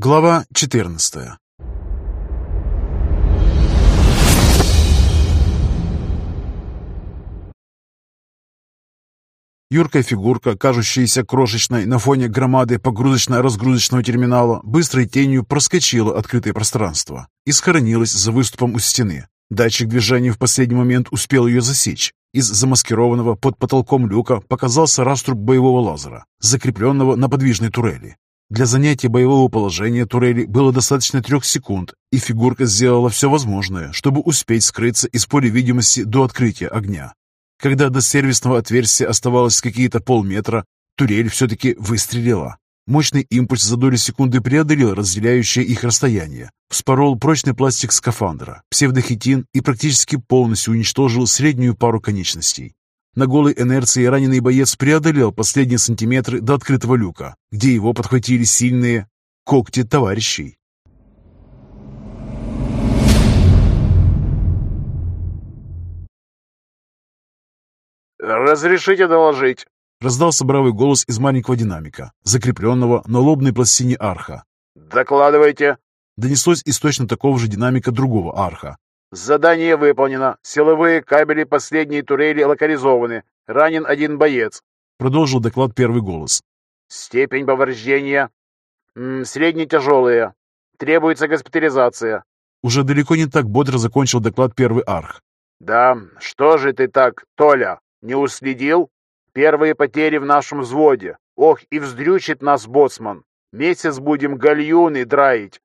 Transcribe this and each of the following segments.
Глава 14 Юркая фигурка, кажущаяся крошечной на фоне громады погрузочно-разгрузочного терминала, быстрой тенью проскочила открытое пространство и схоронилась за выступом у стены. Датчик движения в последний момент успел ее засечь. Из замаскированного под потолком люка показался раструб боевого лазера, закрепленного на подвижной турели. Для занятия боевого положения турели было достаточно трех секунд, и фигурка сделала все возможное, чтобы успеть скрыться из поля видимости до открытия огня. Когда до сервисного отверстия оставалось какие-то полметра, турель все-таки выстрелила. Мощный импульс за долю секунды преодолел разделяющее их расстояние, вспорол прочный пластик скафандра, псевдохитин и практически полностью уничтожил среднюю пару конечностей. На голой инерции раненый боец преодолел последние сантиметры до открытого люка, где его подхватили сильные когти товарищей. «Разрешите доложить?» Раздался бравый голос из маленького динамика, закрепленного на лобной пластине арха. «Докладывайте». Донеслось из точно такого же динамика другого арха. «Задание выполнено. Силовые кабели последней турели локализованы. Ранен один боец». Продолжил доклад первый голос. «Степень повреждения средне-тяжелая. Требуется госпитализация». Уже далеко не так бодро закончил доклад первый арх. «Да, что же ты так, Толя, не уследил? Первые потери в нашем взводе. Ох, и вздрючит нас боцман. Месяц будем гальюны драить.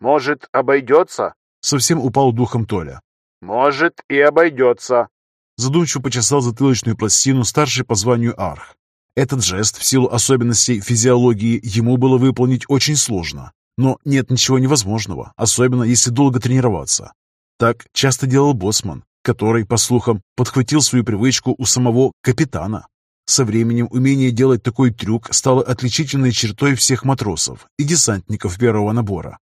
Может, обойдется?» Совсем упал духом Толя. «Может, и обойдется». Задумчиво почесал затылочную пластину старший по званию Арх. Этот жест, в силу особенностей физиологии, ему было выполнить очень сложно. Но нет ничего невозможного, особенно если долго тренироваться. Так часто делал боссман, который, по слухам, подхватил свою привычку у самого капитана. Со временем умение делать такой трюк стало отличительной чертой всех матросов и десантников первого набора.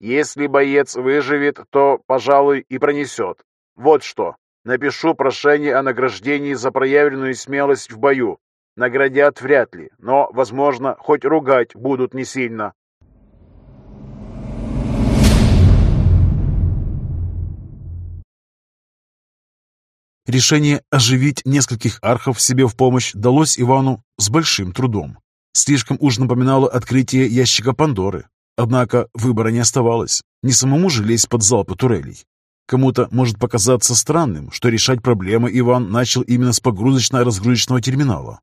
Если боец выживет, то, пожалуй, и пронесет. Вот что. Напишу прошение о награждении за проявленную смелость в бою. Наградят вряд ли, но, возможно, хоть ругать будут не сильно. Решение оживить нескольких архов себе в помощь далось Ивану с большим трудом. Слишком уж напоминало открытие ящика Пандоры, Однако выбора не оставалось. Не самому же лезть под залпы турелей. Кому-то может показаться странным, что решать проблемы Иван начал именно с погрузочно-разгрузочного терминала.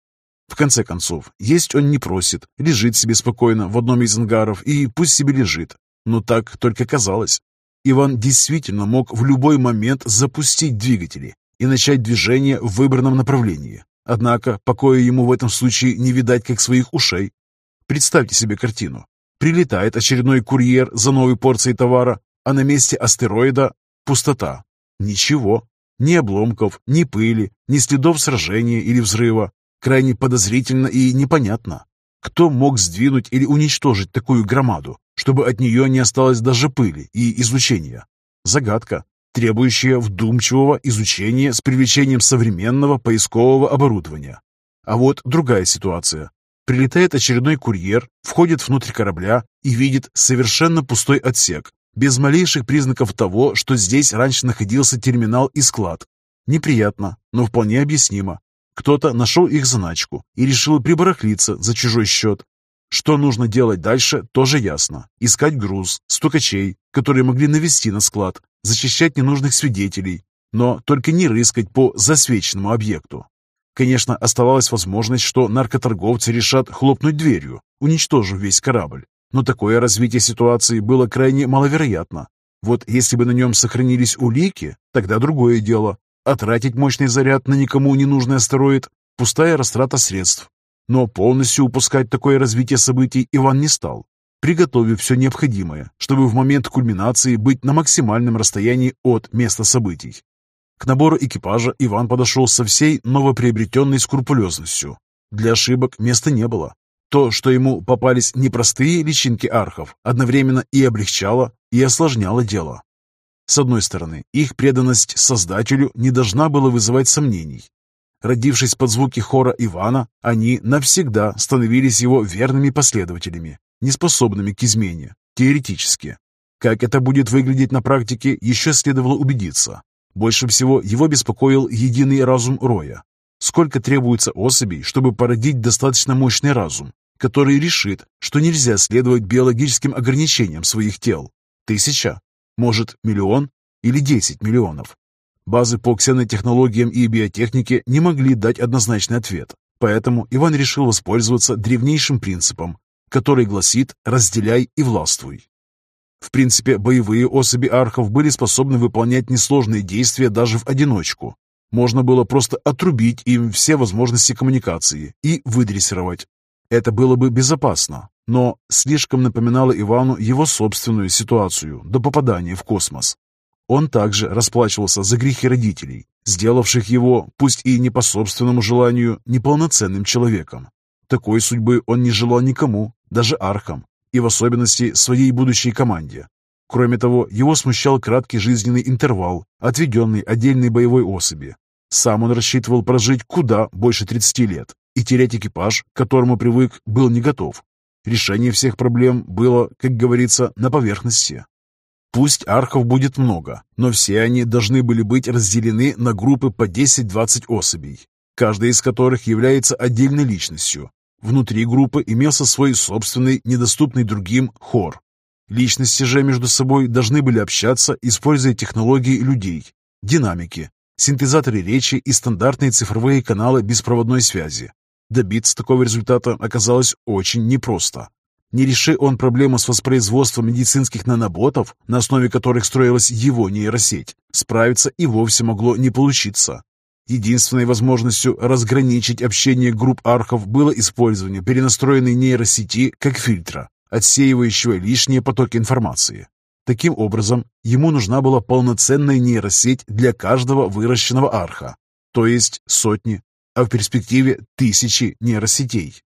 В конце концов, есть он не просит, лежит себе спокойно в одном из ангаров и пусть себе лежит. Но так только казалось. Иван действительно мог в любой момент запустить двигатели и начать движение в выбранном направлении. Однако покоя ему в этом случае не видать как своих ушей. Представьте себе картину. Прилетает очередной курьер за новой порцией товара, а на месте астероида пустота. Ничего. Ни обломков, ни пыли, ни следов сражения или взрыва. Крайне подозрительно и непонятно. Кто мог сдвинуть или уничтожить такую громаду, чтобы от нее не осталось даже пыли и излучения? Загадка, требующая вдумчивого изучения с привлечением современного поискового оборудования. А вот другая ситуация. Прилетает очередной курьер, входит внутрь корабля и видит совершенно пустой отсек, без малейших признаков того, что здесь раньше находился терминал и склад. Неприятно, но вполне объяснимо. Кто-то нашел их заначку и решил прибарахлиться за чужой счет. Что нужно делать дальше, тоже ясно. Искать груз, стукачей, которые могли навести на склад, зачищать ненужных свидетелей, но только не рыскать по засвеченному объекту. Конечно, оставалась возможность, что наркоторговцы решат хлопнуть дверью, уничтожив весь корабль. Но такое развитие ситуации было крайне маловероятно. Вот если бы на нем сохранились улики, тогда другое дело. А мощный заряд на никому не нужный астероид – пустая растрата средств. Но полностью упускать такое развитие событий Иван не стал, приготовив все необходимое, чтобы в момент кульминации быть на максимальном расстоянии от места событий. К набору экипажа Иван подошел со всей новоприобретенной скрупулезностью. Для ошибок места не было. То, что ему попались непростые личинки архов, одновременно и облегчало, и осложняло дело. С одной стороны, их преданность Создателю не должна была вызывать сомнений. Родившись под звуки хора Ивана, они навсегда становились его верными последователями, неспособными к измене, теоретически. Как это будет выглядеть на практике, еще следовало убедиться. Больше всего его беспокоил единый разум Роя. Сколько требуется особей, чтобы породить достаточно мощный разум, который решит, что нельзя следовать биологическим ограничениям своих тел? Тысяча? Может, миллион? Или десять миллионов? Базы по ксенотехнологиям и биотехнике не могли дать однозначный ответ, поэтому Иван решил воспользоваться древнейшим принципом, который гласит «разделяй и властвуй». В принципе, боевые особи архов были способны выполнять несложные действия даже в одиночку. Можно было просто отрубить им все возможности коммуникации и выдрессировать. Это было бы безопасно, но слишком напоминало Ивану его собственную ситуацию до попадания в космос. Он также расплачивался за грехи родителей, сделавших его, пусть и не по собственному желанию, неполноценным человеком. Такой судьбы он не желал никому, даже архам, и в особенности своей будущей команде. Кроме того, его смущал краткий жизненный интервал, отведенный отдельной боевой особи. Сам он рассчитывал прожить куда больше 30 лет, и терять экипаж, к которому привык, был не готов. Решение всех проблем было, как говорится, на поверхности. Пусть архов будет много, но все они должны были быть разделены на группы по 10-20 особей, каждая из которых является отдельной личностью. Внутри группы имелся свой собственный, недоступный другим, хор. Личности же между собой должны были общаться, используя технологии людей, динамики, синтезаторы речи и стандартные цифровые каналы беспроводной связи. Добиться такого результата оказалось очень непросто. Не реши он проблему с воспроизводством медицинских наноботов, на основе которых строилась его нейросеть, справиться и вовсе могло не получиться. Единственной возможностью разграничить общение групп архов было использование перенастроенной нейросети как фильтра, отсеивающего лишние потоки информации. Таким образом, ему нужна была полноценная нейросеть для каждого выращенного арха, то есть сотни, а в перспективе тысячи нейросетей.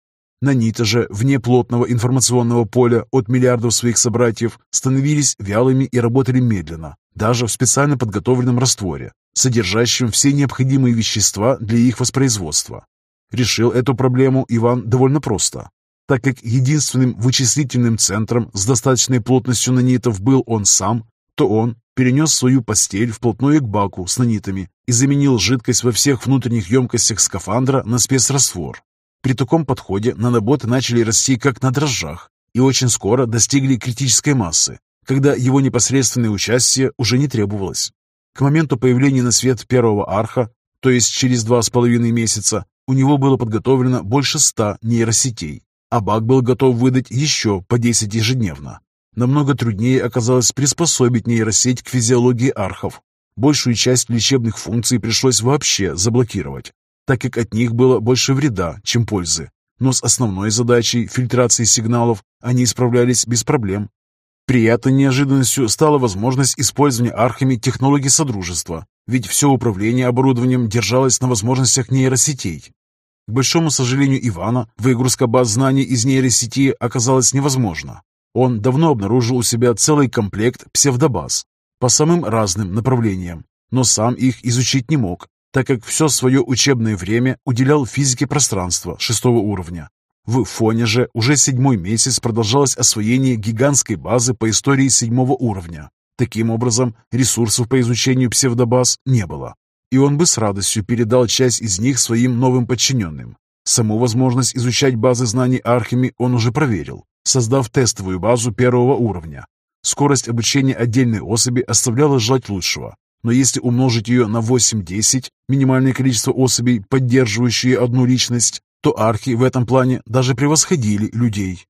Наниты же, вне плотного информационного поля от миллиардов своих собратьев, становились вялыми и работали медленно, даже в специально подготовленном растворе, содержащем все необходимые вещества для их воспроизводства. Решил эту проблему Иван довольно просто. Так как единственным вычислительным центром с достаточной плотностью нанитов был он сам, то он перенес свою постель вплотную к баку с нанитами и заменил жидкость во всех внутренних емкостях скафандра на спецраствор, при таком подходе наноботы начали расти как на дрожжах и очень скоро достигли критической массы, когда его непосредственное участие уже не требовалось. К моменту появления на свет первого арха, то есть через два с половиной месяца, у него было подготовлено больше ста нейросетей, а Бак был готов выдать еще по 10 ежедневно. Намного труднее оказалось приспособить нейросеть к физиологии архов. Большую часть лечебных функций пришлось вообще заблокировать, так как от них было больше вреда, чем пользы. Но с основной задачей фильтрации сигналов они справлялись без проблем. Приятной неожиданностью стала возможность использования архами технологий Содружества, ведь все управление оборудованием держалось на возможностях нейросетей. К большому сожалению Ивана, выгрузка баз знаний из нейросети оказалась невозможна. Он давно обнаружил у себя целый комплект псевдобаз по самым разным направлениям, но сам их изучить не мог, так как все свое учебное время уделял физике пространства шестого уровня. В фоне же уже седьмой месяц продолжалось освоение гигантской базы по истории седьмого уровня. Таким образом, ресурсов по изучению псевдобаз не было, и он бы с радостью передал часть из них своим новым подчиненным. Саму возможность изучать базы знаний Архими он уже проверил, создав тестовую базу первого уровня. Скорость обучения отдельной особи оставляла желать лучшего, но если умножить ее на 8-10, минимальное количество особей, поддерживающие одну личность, то архи в этом плане даже превосходили людей.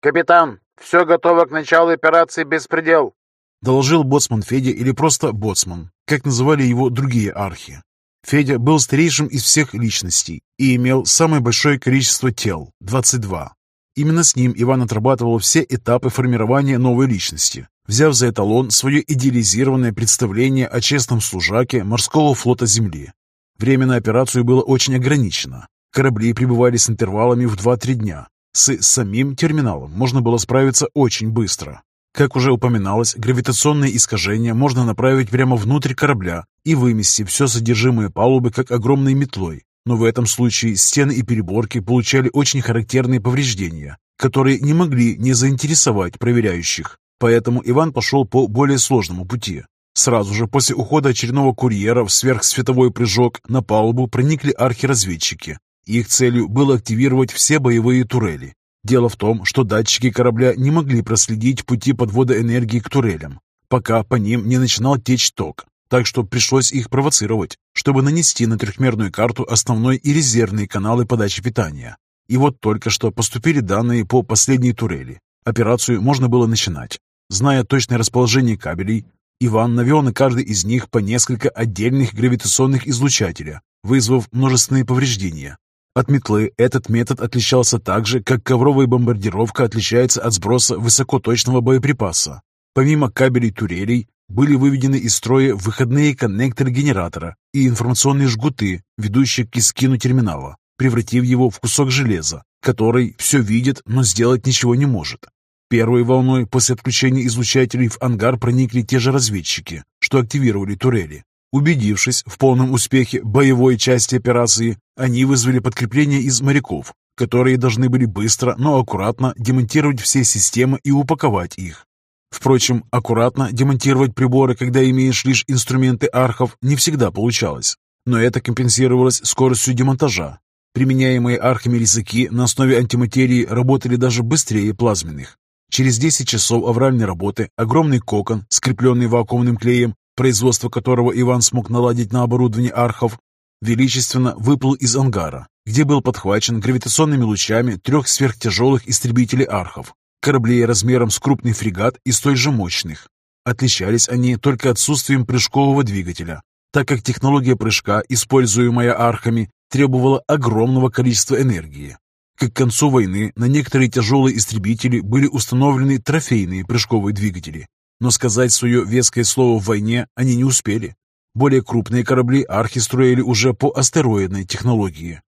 «Капитан, все готово к началу операции «Беспредел», — доложил боцман Федя или просто боцман, как называли его другие архи. Федя был старейшим из всех личностей и имел самое большое количество тел — 22. Именно с ним Иван отрабатывал все этапы формирования новой личности, взяв за эталон свое идеализированное представление о честном служаке морского флота Земли. Время на операцию было очень ограничено. Корабли прибывали с интервалами в 2-3 дня. С самим терминалом можно было справиться очень быстро. Как уже упоминалось, гравитационные искажения можно направить прямо внутрь корабля и вымести все содержимое палубы как огромной метлой. Но в этом случае стены и переборки получали очень характерные повреждения, которые не могли не заинтересовать проверяющих. Поэтому Иван пошел по более сложному пути. Сразу же после ухода очередного курьера в сверхсветовой прыжок на палубу проникли архиразведчики. Их целью было активировать все боевые турели. Дело в том, что датчики корабля не могли проследить пути подвода энергии к турелям, пока по ним не начинал течь ток, так что пришлось их провоцировать, чтобы нанести на трехмерную карту основной и резервные каналы подачи питания. И вот только что поступили данные по последней турели. Операцию можно было начинать. Зная точное расположение кабелей, Иван навел на каждый из них по несколько отдельных гравитационных излучателя, вызвав множественные повреждения. От метлы этот метод отличался так же, как ковровая бомбардировка отличается от сброса высокоточного боеприпаса. Помимо кабелей турелей, были выведены из строя выходные коннекторы генератора и информационные жгуты, ведущие к искину терминала, превратив его в кусок железа, который все видит, но сделать ничего не может. Первой волной после отключения излучателей в ангар проникли те же разведчики, что активировали турели. Убедившись в полном успехе боевой части операции, они вызвали подкрепление из моряков, которые должны были быстро, но аккуратно демонтировать все системы и упаковать их. Впрочем, аккуратно демонтировать приборы, когда имеешь лишь инструменты архов, не всегда получалось. Но это компенсировалось скоростью демонтажа. Применяемые архами резаки на основе антиматерии работали даже быстрее плазменных. Через 10 часов авральной работы огромный кокон, скрепленный вакуумным клеем, производство которого Иван смог наладить на оборудовании архов, величественно выплыл из ангара, где был подхвачен гравитационными лучами трех сверхтяжелых истребителей архов, кораблей размером с крупный фрегат и столь же мощных. Отличались они только отсутствием прыжкового двигателя, так как технология прыжка, используемая архами, требовала огромного количества энергии. К концу войны на некоторые тяжелые истребители были установлены трофейные прыжковые двигатели, но сказать свое веское слово в войне они не успели. Более крупные корабли архи строили уже по астероидной технологии.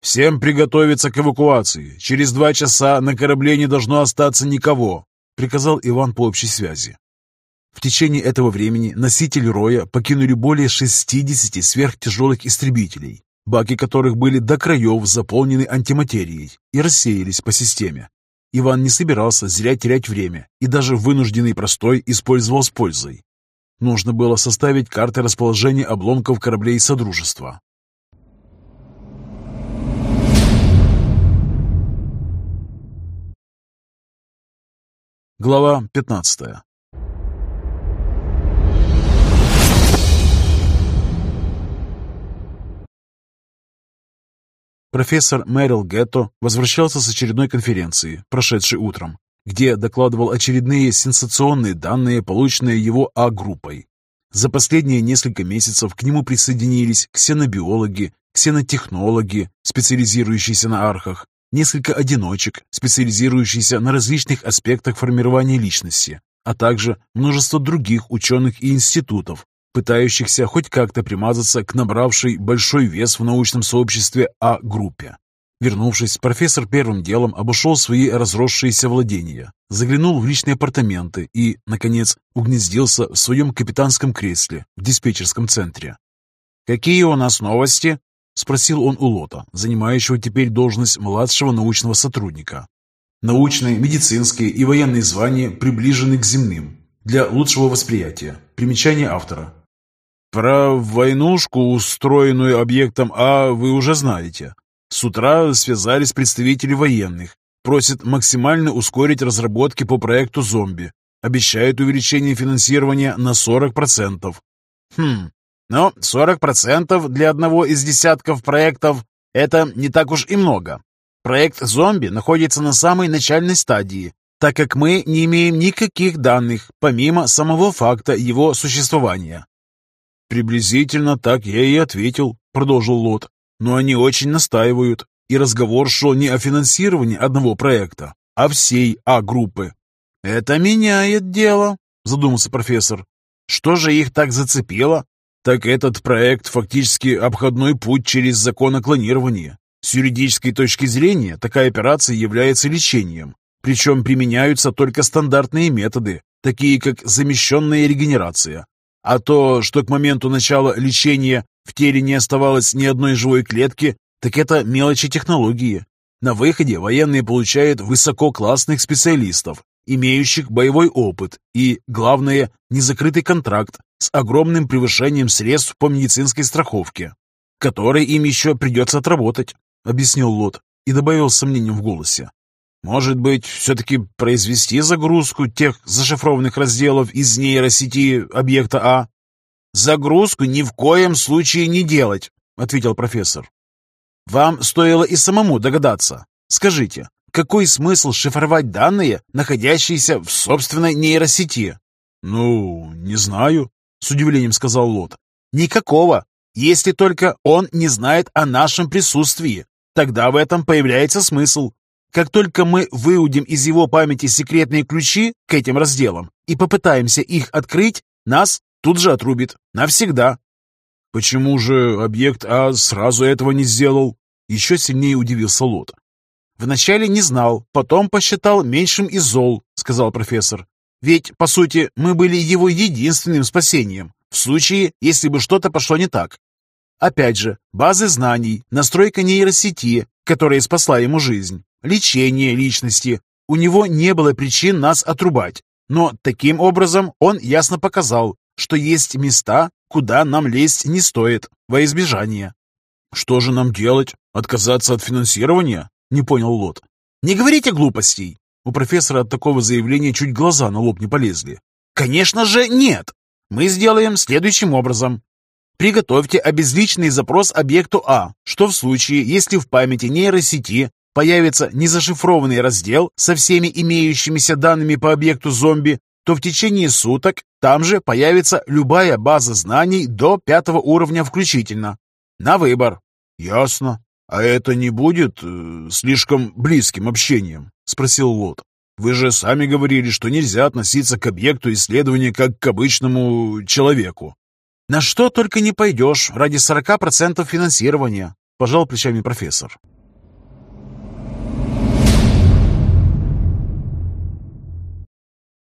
«Всем приготовиться к эвакуации. Через два часа на корабле не должно остаться никого», приказал Иван по общей связи. В течение этого времени носители Роя покинули более 60 сверхтяжелых истребителей, баки которых были до краев заполнены антиматерией и рассеялись по системе. Иван не собирался зря терять время и даже вынужденный простой использовал с пользой. Нужно было составить карты расположения обломков кораблей Содружества. Глава 15 Профессор Мэрил Гетто возвращался с очередной конференции, прошедшей утром, где докладывал очередные сенсационные данные, полученные его А-группой. За последние несколько месяцев к нему присоединились ксенобиологи, ксенотехнологи, специализирующиеся на архах, несколько одиночек, специализирующиеся на различных аспектах формирования личности, а также множество других ученых и институтов, пытающихся хоть как-то примазаться к набравшей большой вес в научном сообществе А-группе. Вернувшись, профессор первым делом обошел свои разросшиеся владения, заглянул в личные апартаменты и, наконец, угнездился в своем капитанском кресле в диспетчерском центре. «Какие у нас новости?» – спросил он у Лота, занимающего теперь должность младшего научного сотрудника. Научные, медицинские и военные звания приближены к земным для лучшего восприятия. Примечание автора. Про войнушку, устроенную объектом А, вы уже знаете. С утра связались представители военных. Просят максимально ускорить разработки по проекту «Зомби». Обещают увеличение финансирования на 40%. Хм, но 40% для одного из десятков проектов – это не так уж и много. Проект «Зомби» находится на самой начальной стадии, так как мы не имеем никаких данных, помимо самого факта его существования. «Приблизительно так я и ответил», — продолжил Лот. «Но они очень настаивают, и разговор шел не о финансировании одного проекта, а всей А-группы». «Это меняет дело», — задумался профессор. «Что же их так зацепило?» «Так этот проект фактически обходной путь через закон о клонировании. С юридической точки зрения такая операция является лечением, Причем применяются только стандартные методы, такие как замещенная регенерация. А то, что к моменту начала лечения в теле не оставалось ни одной живой клетки, так это мелочи технологии. На выходе военные получают высококлассных специалистов, имеющих боевой опыт и, главное, незакрытый контракт с огромным превышением средств по медицинской страховке, который им еще придется отработать, объяснил Лот и добавил с сомнением в голосе. Может быть, все-таки произвести загрузку тех зашифрованных разделов из нейросети объекта А? Загрузку ни в коем случае не делать, ответил профессор. Вам стоило и самому догадаться. Скажите, какой смысл шифровать данные, находящиеся в собственной нейросети? Ну, не знаю, с удивлением сказал Лот. Никакого, если только он не знает о нашем присутствии. Тогда в этом появляется смысл. Как только мы выудим из его памяти секретные ключи к этим разделам и попытаемся их открыть, нас тут же отрубит. Навсегда. Почему же объект А сразу этого не сделал? Еще сильнее удивился Лот. «Вначале не знал, потом посчитал меньшим из зол», — сказал профессор. «Ведь, по сути, мы были его единственным спасением, в случае, если бы что-то пошло не так. Опять же, базы знаний, настройка нейросети, которая спасла ему жизнь, лечение личности. У него не было причин нас отрубать, но таким образом он ясно показал, что есть места, куда нам лезть не стоит, во избежание. «Что же нам делать? Отказаться от финансирования?» — не понял Лот. «Не говорите глупостей!» У профессора от такого заявления чуть глаза на лоб не полезли. «Конечно же нет! Мы сделаем следующим образом. Приготовьте обезличенный запрос объекту А, что в случае, если в памяти нейросети появится незашифрованный раздел со всеми имеющимися данными по объекту зомби, то в течение суток там же появится любая база знаний до пятого уровня включительно. На выбор. Ясно. А это не будет э, слишком близким общением? Спросил Лот. Вы же сами говорили, что нельзя относиться к объекту исследования как к обычному человеку. На что только не пойдешь ради 40% финансирования, пожал плечами профессор.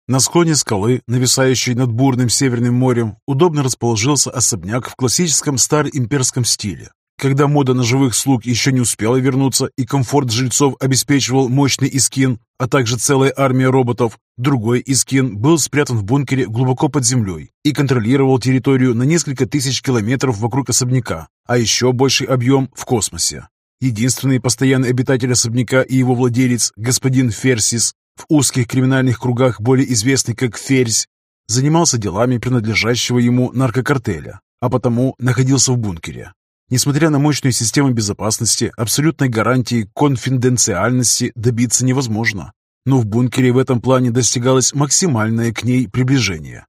На склоне скалы, нависающей над бурным Северным морем, удобно расположился особняк в классическом староимперском стиле. Когда мода на живых слуг еще не успела вернуться и комфорт жильцов обеспечивал мощный искин, а также целая армия роботов, другой искин был спрятан в бункере глубоко под землей и контролировал территорию на несколько тысяч километров вокруг особняка, а еще больший объем в космосе. Единственный постоянный обитатель особняка и его владелец, господин Ферсис, в узких криминальных кругах более известный как Ферзь, занимался делами принадлежащего ему наркокартеля, а потому находился в бункере. Несмотря на мощную систему безопасности, абсолютной гарантии конфиденциальности добиться невозможно. Но в бункере в этом плане достигалось максимальное к ней приближение.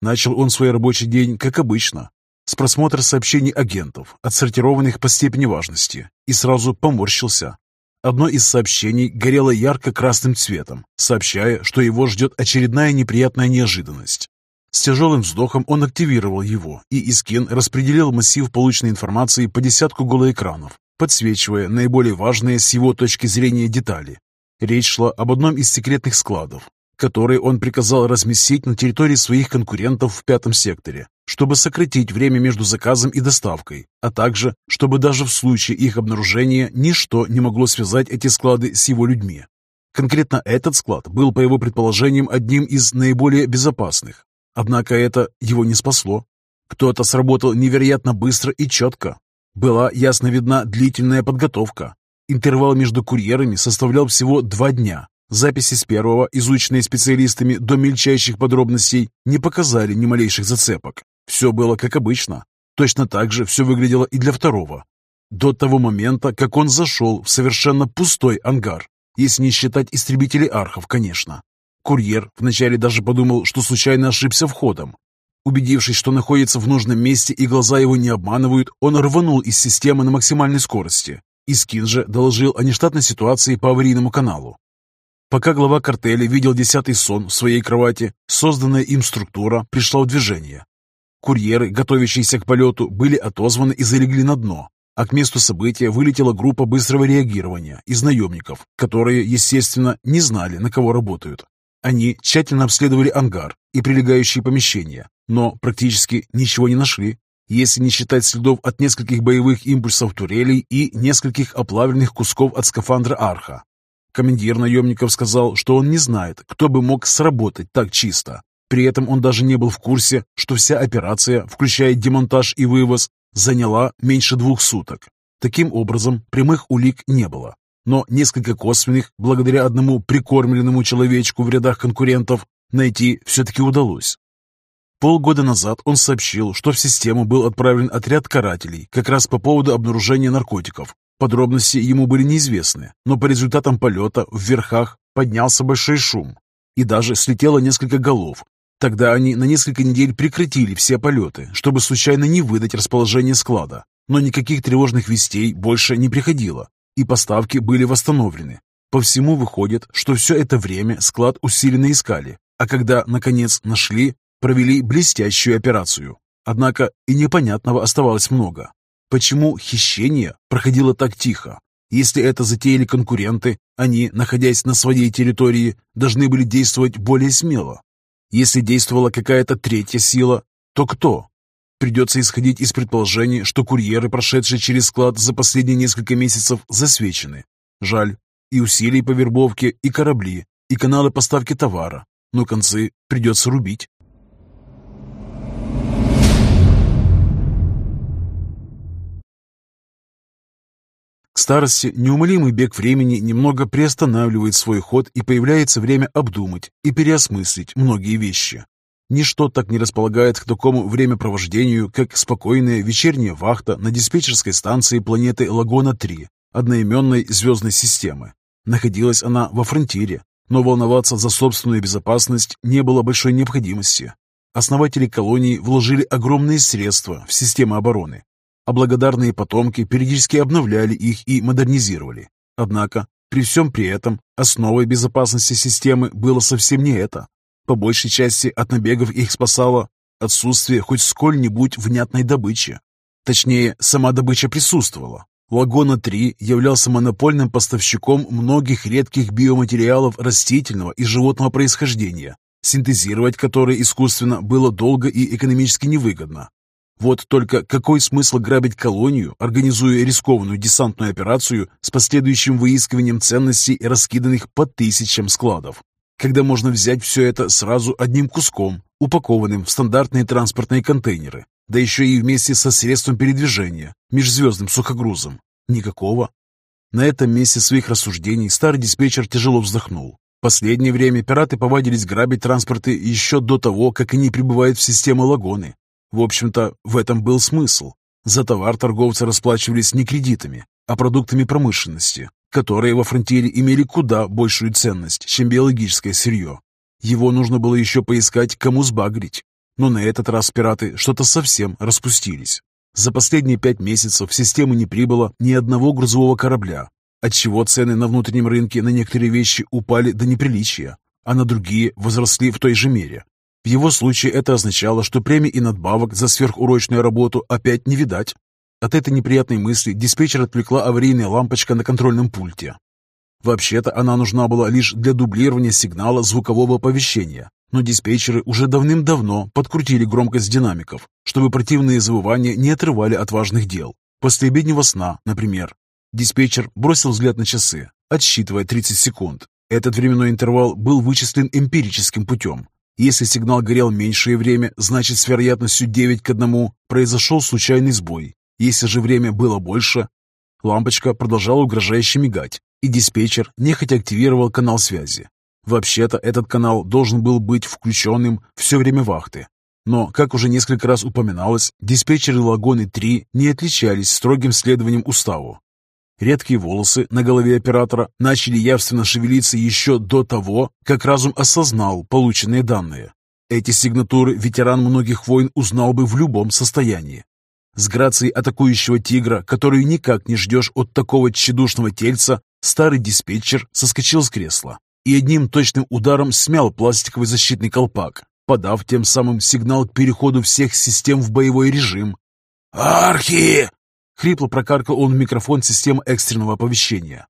Начал он свой рабочий день, как обычно, с просмотра сообщений агентов, отсортированных по степени важности, и сразу поморщился, Одно из сообщений горело ярко-красным цветом, сообщая, что его ждет очередная неприятная неожиданность. С тяжелым вздохом он активировал его, и Искин распределил массив полученной информации по десятку голоэкранов, подсвечивая наиболее важные с его точки зрения детали. Речь шла об одном из секретных складов, которые он приказал разместить на территории своих конкурентов в пятом секторе, чтобы сократить время между заказом и доставкой, а также, чтобы даже в случае их обнаружения ничто не могло связать эти склады с его людьми. Конкретно этот склад был, по его предположениям, одним из наиболее безопасных. Однако это его не спасло. Кто-то сработал невероятно быстро и четко. Была ясно видна длительная подготовка. Интервал между курьерами составлял всего два дня, Записи с первого, изученные специалистами до мельчайших подробностей, не показали ни малейших зацепок. Все было как обычно. Точно так же все выглядело и для второго. До того момента, как он зашел в совершенно пустой ангар, если не считать истребителей архов, конечно. Курьер вначале даже подумал, что случайно ошибся входом. Убедившись, что находится в нужном месте и глаза его не обманывают, он рванул из системы на максимальной скорости. Искин же доложил о нештатной ситуации по аварийному каналу. Пока глава картеля видел десятый сон в своей кровати, созданная им структура пришла в движение. Курьеры, готовящиеся к полету, были отозваны и залегли на дно. а к месту события вылетела группа быстрого реагирования из наемников, которые, естественно, не знали, на кого работают. Они тщательно обследовали ангар и прилегающие помещения, но практически ничего не нашли, если не считать следов от нескольких боевых импульсов турелей и нескольких оплавленных кусков от скафандра Арха. Командир наемников сказал, что он не знает, кто бы мог сработать так чисто. При этом он даже не был в курсе, что вся операция, включая демонтаж и вывоз, заняла меньше двух суток. Таким образом, прямых улик не было. Но несколько косвенных, благодаря одному прикормленному человечку в рядах конкурентов, найти все-таки удалось. Полгода назад он сообщил, что в систему был отправлен отряд карателей как раз по поводу обнаружения наркотиков. Подробности ему были неизвестны, но по результатам полета в верхах поднялся большой шум, и даже слетело несколько голов. Тогда они на несколько недель прекратили все полеты, чтобы случайно не выдать расположение склада. Но никаких тревожных вестей больше не приходило, и поставки были восстановлены. По всему выходит, что все это время склад усиленно искали, а когда, наконец, нашли, провели блестящую операцию. Однако и непонятного оставалось много. Почему хищение проходило так тихо? Если это затеяли конкуренты, они, находясь на своей территории, должны были действовать более смело. Если действовала какая-то третья сила, то кто? Придется исходить из предположения, что курьеры, прошедшие через склад за последние несколько месяцев, засвечены. Жаль. И усилий по вербовке, и корабли, и каналы поставки товара. Но концы придется рубить. К старости неумолимый бег времени немного приостанавливает свой ход и появляется время обдумать и переосмыслить многие вещи. Ничто так не располагает к такому времяпровождению, как спокойная вечерняя вахта на диспетчерской станции планеты Лагона-3, одноименной звездной системы. Находилась она во фронтире, но волноваться за собственную безопасность не было большой необходимости. Основатели колонии вложили огромные средства в систему обороны, а благодарные потомки периодически обновляли их и модернизировали. Однако, при всем при этом, основой безопасности системы было совсем не это. По большей части от набегов их спасало отсутствие хоть сколь-нибудь внятной добычи. Точнее, сама добыча присутствовала. Лагона-3 являлся монопольным поставщиком многих редких биоматериалов растительного и животного происхождения, синтезировать которые искусственно было долго и экономически невыгодно. Вот только какой смысл грабить колонию, организуя рискованную десантную операцию с последующим выискиванием ценностей, раскиданных по тысячам складов? когда можно взять все это сразу одним куском, упакованным в стандартные транспортные контейнеры, да еще и вместе со средством передвижения, межзвездным сухогрузом. Никакого. На этом месте своих рассуждений старый диспетчер тяжело вздохнул. Последнее время пираты повадились грабить транспорты еще до того, как они прибывают в систему лагоны. В общем-то, в этом был смысл. За товар торговцы расплачивались не кредитами, а продуктами промышленности, которые во фронтире имели куда большую ценность, чем биологическое сырье. Его нужно было еще поискать, кому сбагрить. Но на этот раз пираты что-то совсем распустились. За последние пять месяцев в систему не прибыло ни одного грузового корабля, отчего цены на внутреннем рынке на некоторые вещи упали до неприличия, а на другие возросли в той же мере. В его случае это означало, что премий и надбавок за сверхурочную работу опять не видать. От этой неприятной мысли диспетчер отвлекла аварийная лампочка на контрольном пульте. Вообще-то она нужна была лишь для дублирования сигнала звукового оповещения, но диспетчеры уже давным-давно подкрутили громкость динамиков, чтобы противные завывания не отрывали от важных дел. После обеднего сна, например. Диспетчер бросил взгляд на часы, отсчитывая 30 секунд. Этот временной интервал был вычислен эмпирическим путем. Если сигнал горел меньшее время, значит с вероятностью 9 к 1 произошел случайный сбой, если же время было больше, лампочка продолжала угрожающе мигать, и диспетчер нехотя активировал канал связи. Вообще-то этот канал должен был быть включенным все время вахты. Но, как уже несколько раз упоминалось, диспетчеры Лагоны-3 не отличались строгим следованием уставу. Редкие волосы на голове оператора начали явственно шевелиться еще до того, как разум осознал полученные данные. Эти сигнатуры ветеран многих войн узнал бы в любом состоянии. С грацией атакующего тигра, которую никак не ждешь от такого тщедушного тельца, старый диспетчер соскочил с кресла и одним точным ударом смял пластиковый защитный колпак, подав тем самым сигнал к переходу всех систем в боевой режим. «Архи!» — Хрипло прокаркал он в микрофон системы экстренного оповещения.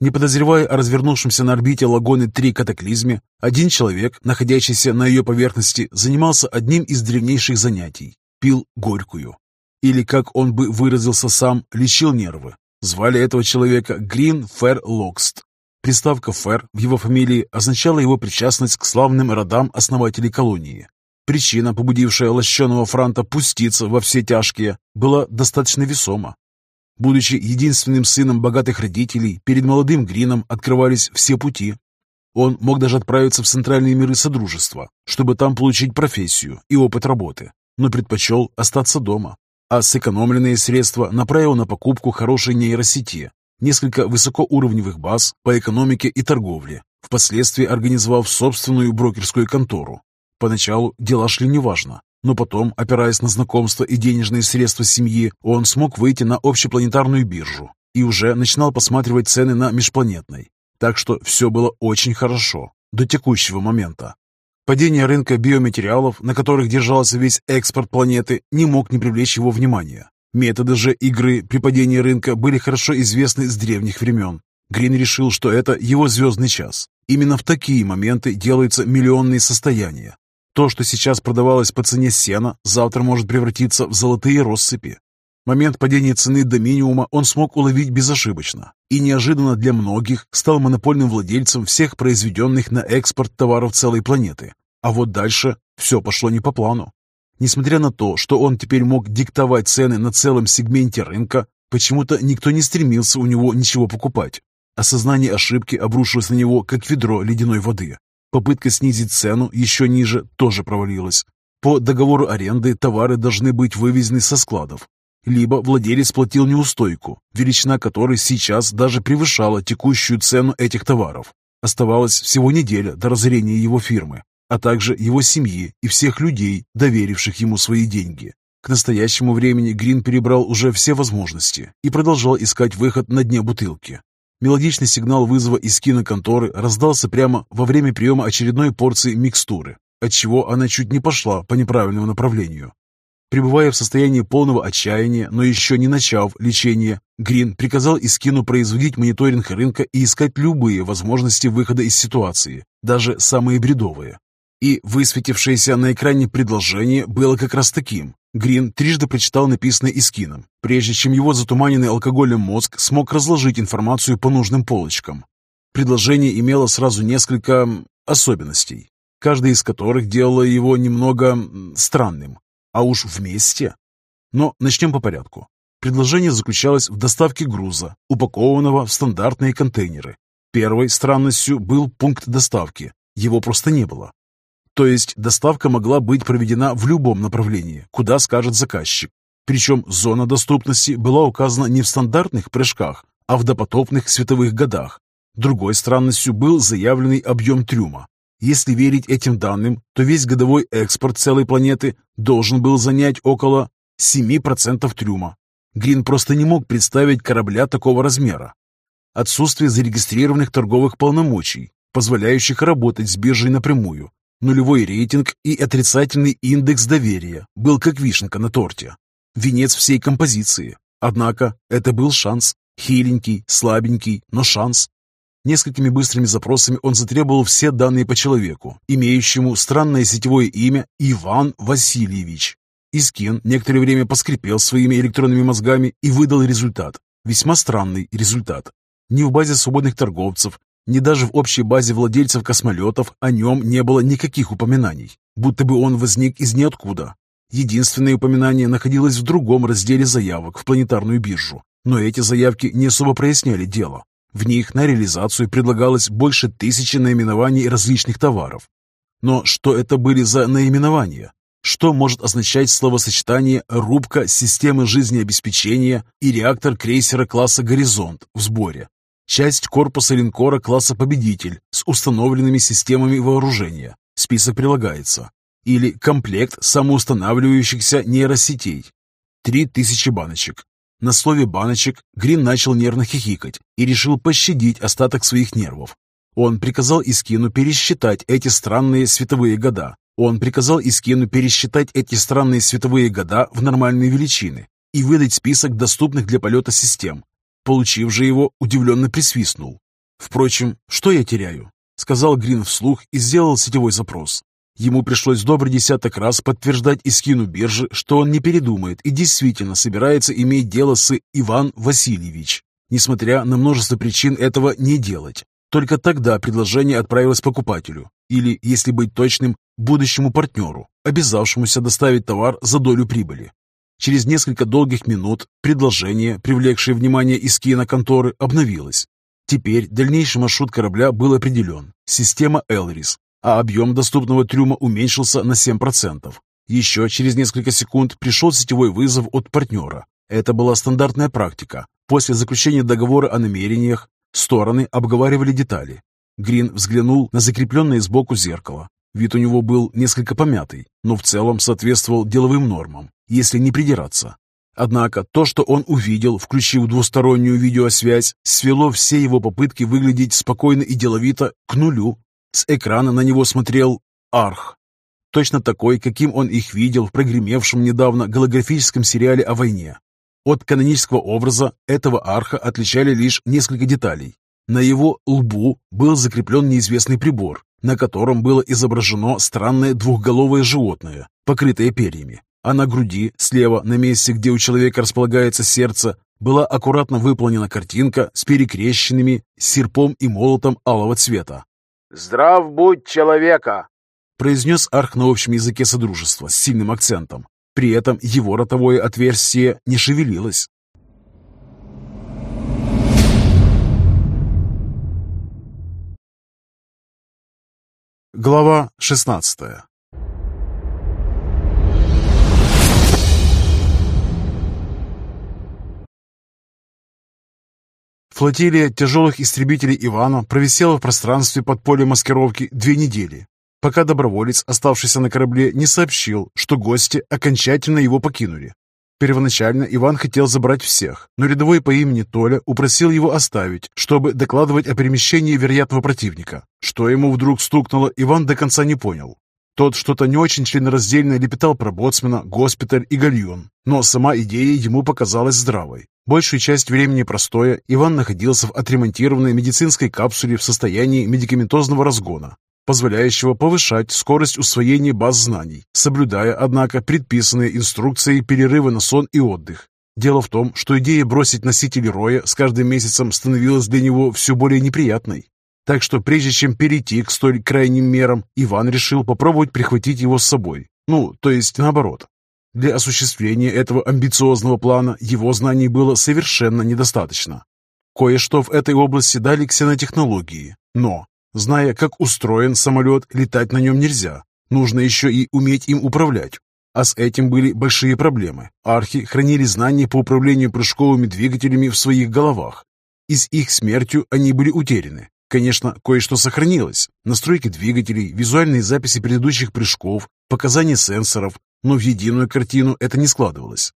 Не подозревая о развернувшемся на орбите Лагоны-3 катаклизме, один человек, находящийся на ее поверхности, занимался одним из древнейших занятий – пил горькую. Или, как он бы выразился сам, лечил нервы. Звали этого человека Грин Фер Локст. Приставка «Фер» в его фамилии означала его причастность к славным родам основателей колонии. Причина, побудившая лощеного франта пуститься во все тяжкие, была достаточно весома. Будучи единственным сыном богатых родителей, перед молодым Грином открывались все пути. Он мог даже отправиться в центральные миры Содружества, чтобы там получить профессию и опыт работы, но предпочел остаться дома, а сэкономленные средства направил на покупку хорошей нейросети, несколько высокоуровневых баз по экономике и торговле, впоследствии организовав собственную брокерскую контору. Поначалу дела шли неважно, но потом, опираясь на знакомство и денежные средства семьи, он смог выйти на общепланетарную биржу и уже начинал посматривать цены на межпланетной. Так что все было очень хорошо до текущего момента. Падение рынка биоматериалов, на которых держался весь экспорт планеты, не мог не привлечь его внимания. Методы же игры при падении рынка были хорошо известны с древних времен. Грин решил, что это его звездный час. Именно в такие моменты делаются миллионные состояния, то, что сейчас продавалось по цене сена, завтра может превратиться в золотые россыпи. Момент падения цены до минимума он смог уловить безошибочно и неожиданно для многих стал монопольным владельцем всех произведенных на экспорт товаров целой планеты. А вот дальше все пошло не по плану. Несмотря на то, что он теперь мог диктовать цены на целом сегменте рынка, почему-то никто не стремился у него ничего покупать. Осознание ошибки обрушилось на него, как ведро ледяной воды. Попытка снизить цену еще ниже тоже провалилась. По договору аренды товары должны быть вывезены со складов. Либо владелец платил неустойку, величина которой сейчас даже превышала текущую цену этих товаров. Оставалась всего неделя до разорения его фирмы, а также его семьи и всех людей, доверивших ему свои деньги. К настоящему времени Грин перебрал уже все возможности и продолжал искать выход на дне бутылки. Мелодичный сигнал вызова из киноконторы раздался прямо во время приема очередной порции микстуры, отчего она чуть не пошла по неправильному направлению. Пребывая в состоянии полного отчаяния, но еще не начав лечение, Грин приказал Искину производить мониторинг рынка и искать любые возможности выхода из ситуации, даже самые бредовые. И высветившееся на экране предложение было как раз таким. Грин трижды прочитал написанное Искином, прежде чем его затуманенный алкоголем мозг смог разложить информацию по нужным полочкам. Предложение имело сразу несколько особенностей, каждая из которых делала его немного странным, а уж вместе. Но начнем по порядку. Предложение заключалось в доставке груза, упакованного в стандартные контейнеры. Первой странностью был пункт доставки, его просто не было. То есть доставка могла быть проведена в любом направлении, куда скажет заказчик. Причем зона доступности была указана не в стандартных прыжках, а в допотопных световых годах. Другой странностью был заявленный объем трюма. Если верить этим данным, то весь годовой экспорт целой планеты должен был занять около 7% трюма. Грин просто не мог представить корабля такого размера. Отсутствие зарегистрированных торговых полномочий, позволяющих работать с биржей напрямую, Нулевой рейтинг и отрицательный индекс доверия был как вишенка на торте. Венец всей композиции. Однако это был шанс. Хиленький, слабенький, но шанс. Несколькими быстрыми запросами он затребовал все данные по человеку, имеющему странное сетевое имя Иван Васильевич. Искин некоторое время поскрипел своими электронными мозгами и выдал результат. Весьма странный результат. Ни в базе свободных торговцев, ни даже в общей базе владельцев космолетов о нем не было никаких упоминаний, будто бы он возник из ниоткуда. Единственное упоминание находилось в другом разделе заявок в планетарную биржу, но эти заявки не особо проясняли дело. В них на реализацию предлагалось больше тысячи наименований различных товаров. Но что это были за наименования? Что может означать словосочетание «рубка системы жизнеобеспечения» и реактор крейсера класса «Горизонт» в сборе? Часть корпуса линкора класса «Победитель» с установленными системами вооружения. Список прилагается. Или комплект самоустанавливающихся нейросетей. Три тысячи баночек. На слове «баночек» Грин начал нервно хихикать и решил пощадить остаток своих нервов. Он приказал Искину пересчитать эти странные световые года. Он приказал Искину пересчитать эти странные световые года в нормальные величины и выдать список доступных для полета систем. Получив же его, удивленно присвистнул. «Впрочем, что я теряю?» — сказал Грин вслух и сделал сетевой запрос. Ему пришлось добрый десяток раз подтверждать Искину биржи, что он не передумает и действительно собирается иметь дело с Иван Васильевич, несмотря на множество причин этого не делать. Только тогда предложение отправилось покупателю, или, если быть точным, будущему партнеру, обязавшемуся доставить товар за долю прибыли. Через несколько долгих минут предложение, привлекшее внимание Искина конторы, обновилось. Теперь дальнейший маршрут корабля был определен. Система Элрис, а объем доступного трюма уменьшился на 7%. Еще через несколько секунд пришел сетевой вызов от партнера. Это была стандартная практика. После заключения договора о намерениях стороны обговаривали детали. Грин взглянул на закрепленное сбоку зеркало. Вид у него был несколько помятый, но в целом соответствовал деловым нормам, если не придираться. Однако то, что он увидел, включив двустороннюю видеосвязь, свело все его попытки выглядеть спокойно и деловито к нулю. С экрана на него смотрел Арх. Точно такой, каким он их видел в прогремевшем недавно голографическом сериале о войне. От канонического образа этого арха отличали лишь несколько деталей. На его лбу был закреплен неизвестный прибор, на котором было изображено странное двухголовое животное, покрытое перьями, а на груди, слева, на месте, где у человека располагается сердце, была аккуратно выполнена картинка с перекрещенными серпом и молотом алого цвета. «Здрав будь человека!» произнес арх на общем языке Содружества с сильным акцентом. При этом его ротовое отверстие не шевелилось. Глава 16 Флотилия тяжелых истребителей Ивана провисела в пространстве под полем маскировки две недели, пока доброволец, оставшийся на корабле, не сообщил, что гости окончательно его покинули. Первоначально Иван хотел забрать всех, но рядовой по имени Толя упросил его оставить, чтобы докладывать о перемещении вероятного противника. Что ему вдруг стукнуло, Иван до конца не понял. Тот что-то не очень членораздельно лепетал про боцмана, госпиталь и гальюн, но сама идея ему показалась здравой. Большую часть времени простоя Иван находился в отремонтированной медицинской капсуле в состоянии медикаментозного разгона, позволяющего повышать скорость усвоения баз знаний, соблюдая, однако, предписанные инструкции перерывы на сон и отдых. Дело в том, что идея бросить носители роя с каждым месяцем становилась для него все более неприятной. Так что прежде чем перейти к столь крайним мерам, Иван решил попробовать прихватить его с собой. Ну, то есть наоборот. Для осуществления этого амбициозного плана его знаний было совершенно недостаточно. Кое-что в этой области дали ксенотехнологии, но Зная, как устроен самолет, летать на нем нельзя. Нужно еще и уметь им управлять. А с этим были большие проблемы. Архи хранили знания по управлению прыжковыми двигателями в своих головах. И с их смертью они были утеряны. Конечно, кое-что сохранилось. Настройки двигателей, визуальные записи предыдущих прыжков, показания сенсоров, но в единую картину это не складывалось.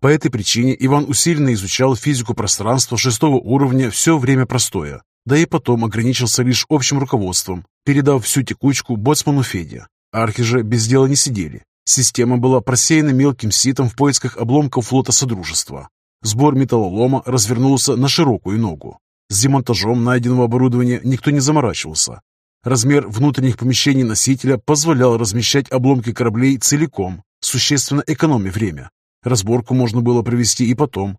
По этой причине Иван усиленно изучал физику пространства шестого уровня все время простоя, да и потом ограничился лишь общим руководством, передав всю текучку боцману Феде. Архи же без дела не сидели. Система была просеяна мелким ситом в поисках обломков флота Содружества. Сбор металлолома развернулся на широкую ногу. С демонтажом найденного оборудования никто не заморачивался. Размер внутренних помещений носителя позволял размещать обломки кораблей целиком, существенно экономя время. Разборку можно было провести и потом,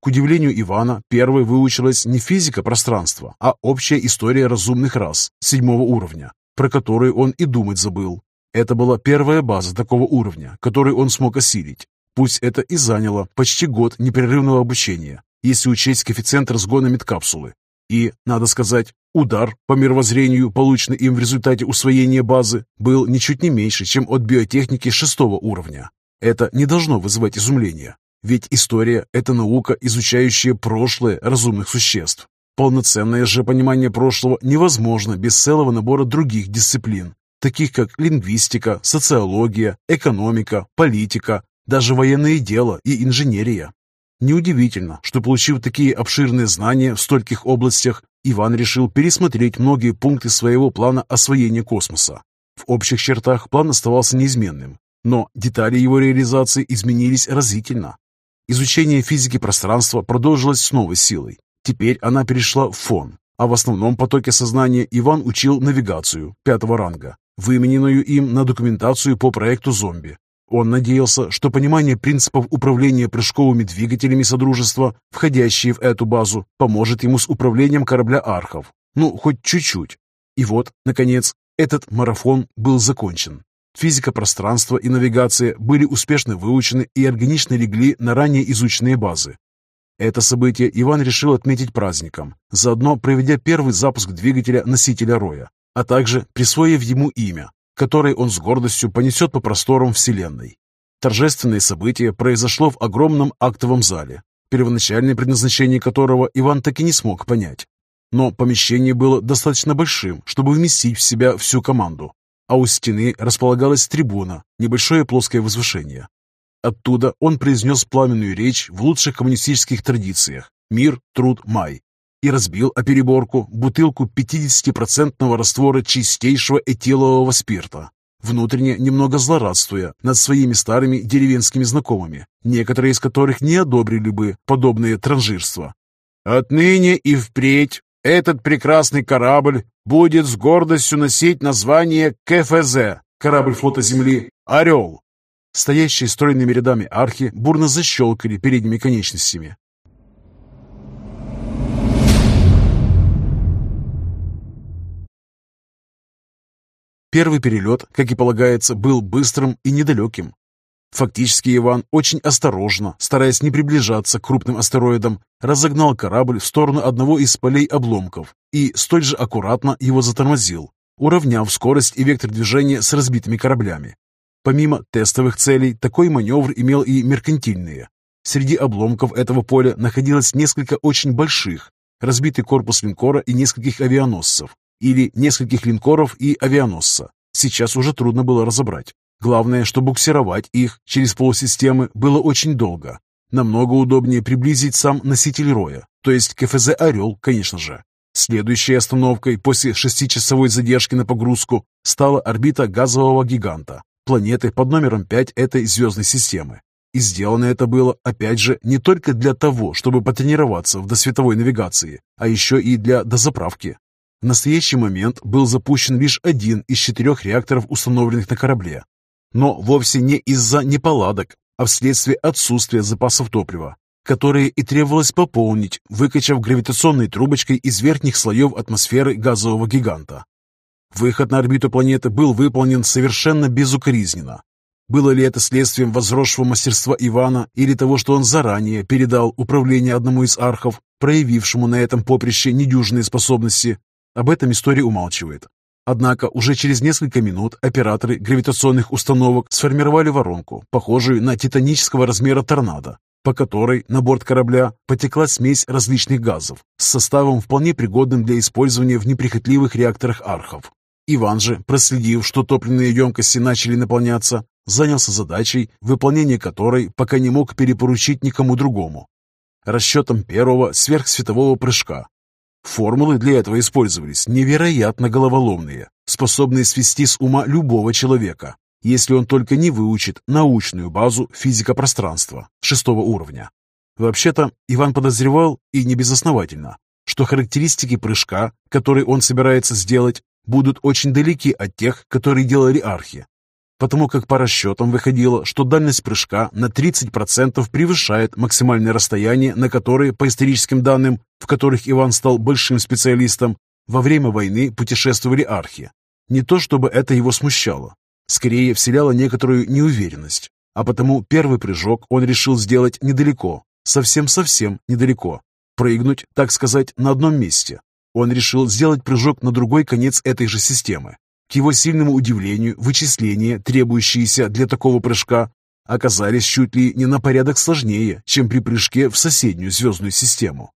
к удивлению Ивана, первой выучилась не физика пространства, а общая история разумных рас седьмого уровня, про которую он и думать забыл. Это была первая база такого уровня, которую он смог осилить. Пусть это и заняло почти год непрерывного обучения, если учесть коэффициент разгона медкапсулы. И, надо сказать, удар по мировоззрению, полученный им в результате усвоения базы, был ничуть не меньше, чем от биотехники шестого уровня. Это не должно вызывать изумления. Ведь история – это наука, изучающая прошлое разумных существ. Полноценное же понимание прошлого невозможно без целого набора других дисциплин, таких как лингвистика, социология, экономика, политика, даже военное дело и инженерия. Неудивительно, что получив такие обширные знания в стольких областях, Иван решил пересмотреть многие пункты своего плана освоения космоса. В общих чертах план оставался неизменным, но детали его реализации изменились разительно. Изучение физики пространства продолжилось с новой силой. Теперь она перешла в фон, а в основном потоке сознания Иван учил навигацию пятого ранга, вымененную им на документацию по проекту «Зомби». Он надеялся, что понимание принципов управления прыжковыми двигателями Содружества, входящие в эту базу, поможет ему с управлением корабля «Архов». Ну, хоть чуть-чуть. И вот, наконец, этот марафон был закончен. Физика пространства и навигация были успешно выучены и органично легли на ранее изученные базы. Это событие Иван решил отметить праздником, заодно проведя первый запуск двигателя носителя Роя, а также присвоив ему имя, которое он с гордостью понесет по просторам Вселенной. Торжественное событие произошло в огромном актовом зале, первоначальное предназначение которого Иван так и не смог понять. Но помещение было достаточно большим, чтобы вместить в себя всю команду, а у стены располагалась трибуна, небольшое плоское возвышение. Оттуда он произнес пламенную речь в лучших коммунистических традициях «Мир, труд, май» и разбил о переборку бутылку 50% раствора чистейшего этилового спирта, внутренне немного злорадствуя над своими старыми деревенскими знакомыми, некоторые из которых не одобрили бы подобное транжирство. «Отныне и впредь этот прекрасный корабль будет с гордостью носить название КФЗ, корабль флота Земли «Орел», Стоящие стройными рядами архи бурно защелкали передними конечностями. Первый перелет, как и полагается, был быстрым и недалеким. Фактически Иван очень осторожно, стараясь не приближаться к крупным астероидам, разогнал корабль в сторону одного из полей обломков и столь же аккуратно его затормозил, уравняв скорость и вектор движения с разбитыми кораблями. Помимо тестовых целей, такой маневр имел и меркантильные. Среди обломков этого поля находилось несколько очень больших, разбитый корпус линкора и нескольких авианосцев, или нескольких линкоров и авианосца. Сейчас уже трудно было разобрать. Главное, что буксировать их через полусистемы было очень долго. Намного удобнее приблизить сам носитель роя, то есть КФЗ «Орел», конечно же. Следующей остановкой после шестичасовой задержки на погрузку стала орбита газового гиганта, планеты под номером 5 этой звездной системы. И сделано это было, опять же, не только для того, чтобы потренироваться в досветовой навигации, а еще и для дозаправки. В настоящий момент был запущен лишь один из четырех реакторов, установленных на корабле. Но вовсе не из-за неполадок, а вследствие отсутствия запасов топлива, которые и требовалось пополнить, выкачав гравитационной трубочкой из верхних слоев атмосферы газового гиганта. Выход на орбиту планеты был выполнен совершенно безукоризненно. Было ли это следствием возросшего мастерства Ивана или того, что он заранее передал управление одному из архов, проявившему на этом поприще недюжные способности, об этом история умалчивает. Однако уже через несколько минут операторы гравитационных установок сформировали воронку, похожую на титанического размера торнадо, по которой на борт корабля потекла смесь различных газов с составом вполне пригодным для использования в неприхотливых реакторах архов. Иван же, проследив, что топливные емкости начали наполняться, занялся задачей, выполнение которой пока не мог перепоручить никому другому. Расчетом первого сверхсветового прыжка. Формулы для этого использовались невероятно головоломные, способные свести с ума любого человека, если он только не выучит научную базу физика пространства шестого уровня. Вообще-то, Иван подозревал, и не безосновательно, что характеристики прыжка, который он собирается сделать, будут очень далеки от тех, которые делали архи, потому как по расчетам выходило, что дальность прыжка на 30% превышает максимальное расстояние, на которое, по историческим данным, в которых Иван стал большим специалистом, во время войны путешествовали архи. Не то чтобы это его смущало, скорее вселяло некоторую неуверенность, а потому первый прыжок он решил сделать недалеко, совсем-совсем недалеко, прыгнуть, так сказать, на одном месте, он решил сделать прыжок на другой конец этой же системы. К его сильному удивлению, вычисления, требующиеся для такого прыжка, оказались чуть ли не на порядок сложнее, чем при прыжке в соседнюю звездную систему.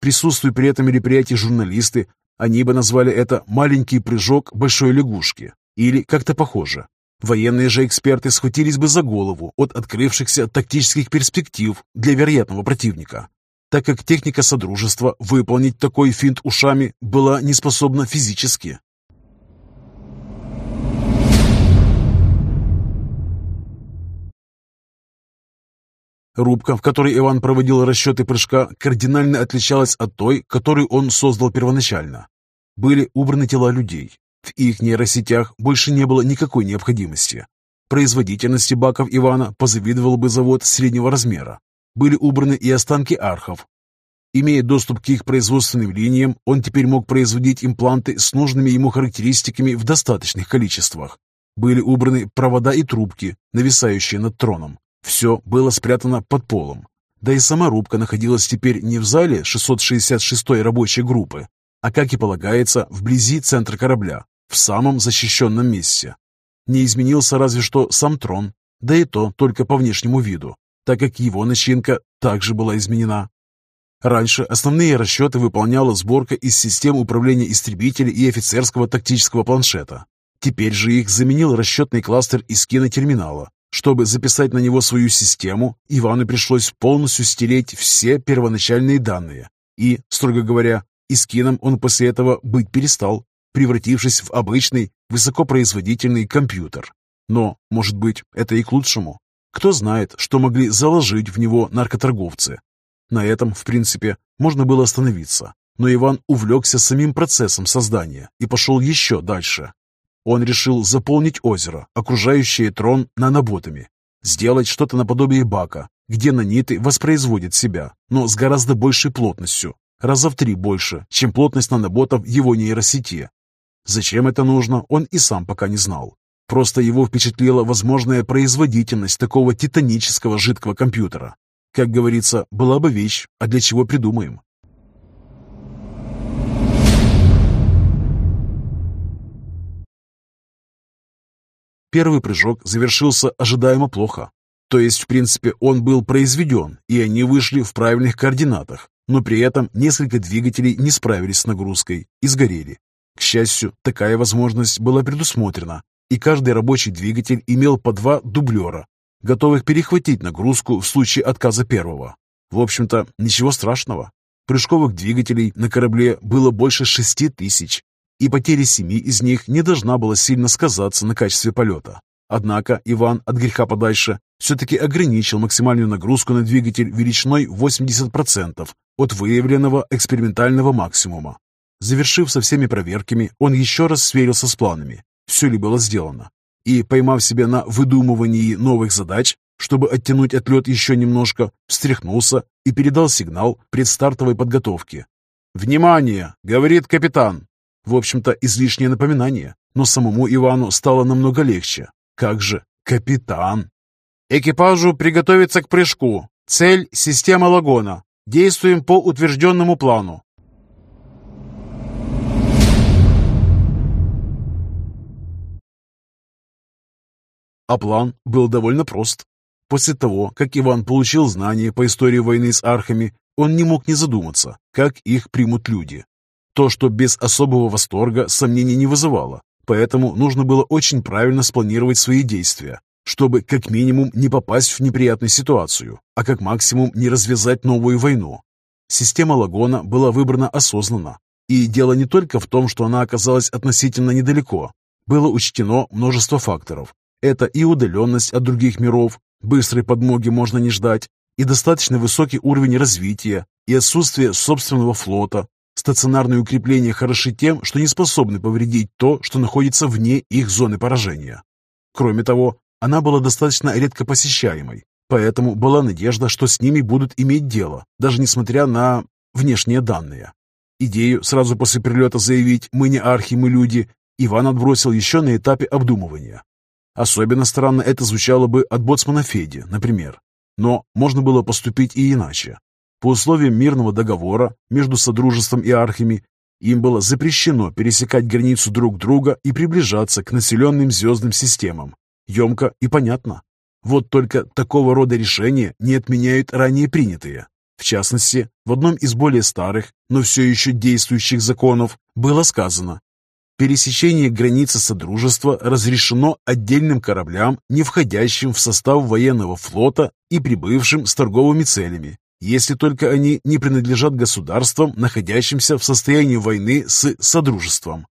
Присутствуя при этом мероприятии журналисты, они бы назвали это «маленький прыжок большой лягушки» или как-то похоже. Военные же эксперты схватились бы за голову от открывшихся тактических перспектив для вероятного противника. так как техника Содружества выполнить такой финт ушами была неспособна физически. Рубка, в которой Иван проводил расчеты прыжка, кардинально отличалась от той, которую он создал первоначально. Были убраны тела людей. В их нейросетях больше не было никакой необходимости. Производительности баков Ивана позавидовал бы завод среднего размера. Были убраны и останки архов. Имея доступ к их производственным линиям, он теперь мог производить импланты с нужными ему характеристиками в достаточных количествах. Были убраны провода и трубки, нависающие над троном. Все было спрятано под полом. Да и сама рубка находилась теперь не в зале 666-й рабочей группы, а, как и полагается, вблизи центра корабля, в самом защищенном месте. Не изменился разве что сам трон, да и то только по внешнему виду, так как его начинка также была изменена. Раньше основные расчеты выполняла сборка из систем управления истребителей и офицерского тактического планшета. Теперь же их заменил расчетный кластер из кинотерминала, чтобы записать на него свою систему, Ивану пришлось полностью стереть все первоначальные данные. И, строго говоря, искином он после этого быть перестал, превратившись в обычный, высокопроизводительный компьютер. Но, может быть, это и к лучшему. Кто знает, что могли заложить в него наркоторговцы. На этом, в принципе, можно было остановиться. Но Иван увлекся самим процессом создания и пошел еще дальше. Он решил заполнить озеро, окружающее трон, наноботами, сделать что-то наподобие бака, где наниты воспроизводят себя, но с гораздо большей плотностью, раза в три больше, чем плотность наноботов его нейросети. Зачем это нужно, он и сам пока не знал. Просто его впечатлила возможная производительность такого титанического жидкого компьютера. Как говорится, была бы вещь, а для чего придумаем? Первый прыжок завершился ожидаемо плохо. То есть, в принципе, он был произведен, и они вышли в правильных координатах, но при этом несколько двигателей не справились с нагрузкой и сгорели. К счастью, такая возможность была предусмотрена, и каждый рабочий двигатель имел по два дублера, готовых перехватить нагрузку в случае отказа первого. В общем-то, ничего страшного. Прыжковых двигателей на корабле было больше шести тысяч, и потеря семи из них не должна была сильно сказаться на качестве полета. Однако Иван от греха подальше все-таки ограничил максимальную нагрузку на двигатель величиной 80% от выявленного экспериментального максимума. Завершив со всеми проверками, он еще раз сверился с планами, все ли было сделано, и, поймав себя на выдумывании новых задач, чтобы оттянуть отлет еще немножко, встряхнулся и передал сигнал предстартовой подготовки. «Внимание!» — говорит капитан. В общем-то, излишнее напоминание, но самому Ивану стало намного легче. Как же, капитан! Экипажу приготовиться к прыжку. Цель – система лагона. Действуем по утвержденному плану. А план был довольно прост. После того, как Иван получил знания по истории войны с архами, он не мог не задуматься, как их примут люди. То, что без особого восторга, сомнений не вызывало, поэтому нужно было очень правильно спланировать свои действия, чтобы как минимум не попасть в неприятную ситуацию, а как максимум не развязать новую войну. Система Лагона была выбрана осознанно, и дело не только в том, что она оказалась относительно недалеко. Было учтено множество факторов. Это и удаленность от других миров, быстрой подмоги можно не ждать, и достаточно высокий уровень развития, и отсутствие собственного флота, Стационарные укрепления хороши тем, что не способны повредить то, что находится вне их зоны поражения. Кроме того, она была достаточно редко посещаемой, поэтому была надежда, что с ними будут иметь дело, даже несмотря на внешние данные. Идею сразу после прилета заявить «мы не архи, мы люди» Иван отбросил еще на этапе обдумывания. Особенно странно это звучало бы от боцмана Феди, например. Но можно было поступить и иначе. По условиям мирного договора между Содружеством и архами им было запрещено пересекать границу друг друга и приближаться к населенным звездным системам. Емко и понятно. Вот только такого рода решения не отменяют ранее принятые. В частности, в одном из более старых, но все еще действующих законов было сказано, пересечение границы Содружества разрешено отдельным кораблям, не входящим в состав военного флота и прибывшим с торговыми целями, если только они не принадлежат государствам, находящимся в состоянии войны с Содружеством.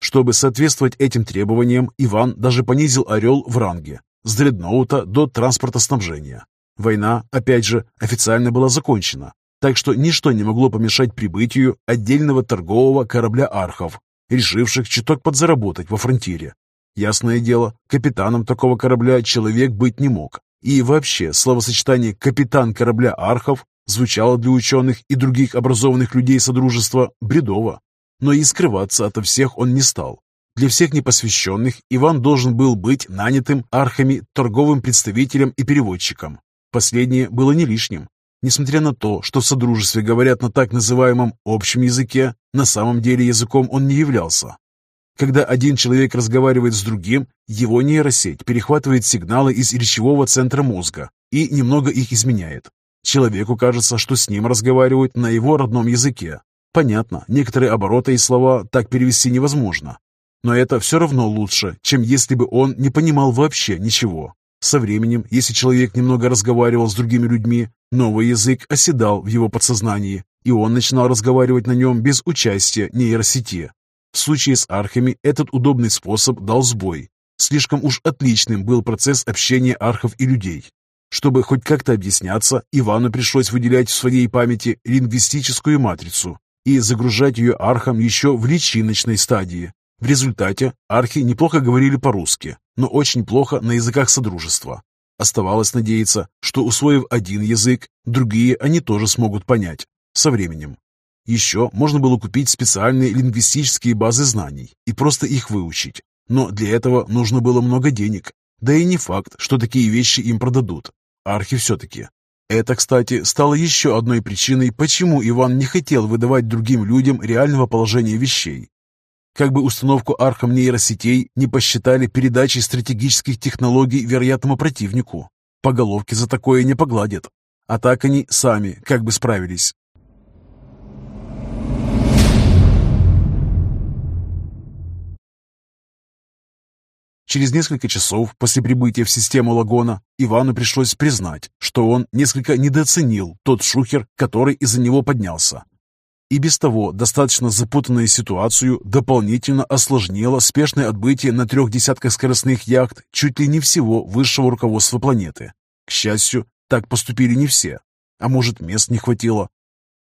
Чтобы соответствовать этим требованиям, Иван даже понизил «Орел» в ранге с дредноута до транспортоснабжения. Война, опять же, официально была закончена, так что ничто не могло помешать прибытию отдельного торгового корабля «Архов», решивших чуток подзаработать во фронтире. Ясное дело, капитаном такого корабля человек быть не мог. И вообще, словосочетание «капитан корабля Архов» звучало для ученых и других образованных людей Содружества бредово. Но и скрываться ото всех он не стал. Для всех непосвященных Иван должен был быть нанятым архами торговым представителем и переводчиком. Последнее было не лишним. Несмотря на то, что в Содружестве говорят на так называемом общем языке, на самом деле языком он не являлся. Когда один человек разговаривает с другим, его нейросеть перехватывает сигналы из речевого центра мозга и немного их изменяет. Человеку кажется, что с ним разговаривают на его родном языке. Понятно, некоторые обороты и слова так перевести невозможно. Но это все равно лучше, чем если бы он не понимал вообще ничего. Со временем, если человек немного разговаривал с другими людьми, новый язык оседал в его подсознании, и он начинал разговаривать на нем без участия нейросети. В случае с архами этот удобный способ дал сбой. Слишком уж отличным был процесс общения архов и людей. Чтобы хоть как-то объясняться, Ивану пришлось выделять в своей памяти лингвистическую матрицу и загружать ее архам еще в личиночной стадии, в результате архи неплохо говорили по-русски, но очень плохо на языках Содружества. Оставалось надеяться, что, усвоив один язык, другие они тоже смогут понять со временем. Еще можно было купить специальные лингвистические базы знаний и просто их выучить. Но для этого нужно было много денег. Да и не факт, что такие вещи им продадут. Архи все-таки. Это, кстати, стало еще одной причиной, почему Иван не хотел выдавать другим людям реального положения вещей. Как бы установку архам нейросетей не посчитали передачей стратегических технологий вероятному противнику. По головке за такое не погладят. А так они сами как бы справились. Через несколько часов после прибытия в систему Лагона Ивану пришлось признать, что он несколько недооценил тот шухер, который из-за него поднялся. И без того достаточно запутанную ситуацию дополнительно осложнило спешное отбытие на трех десятках скоростных яхт чуть ли не всего высшего руководства планеты. К счастью, так поступили не все. А может, мест не хватило.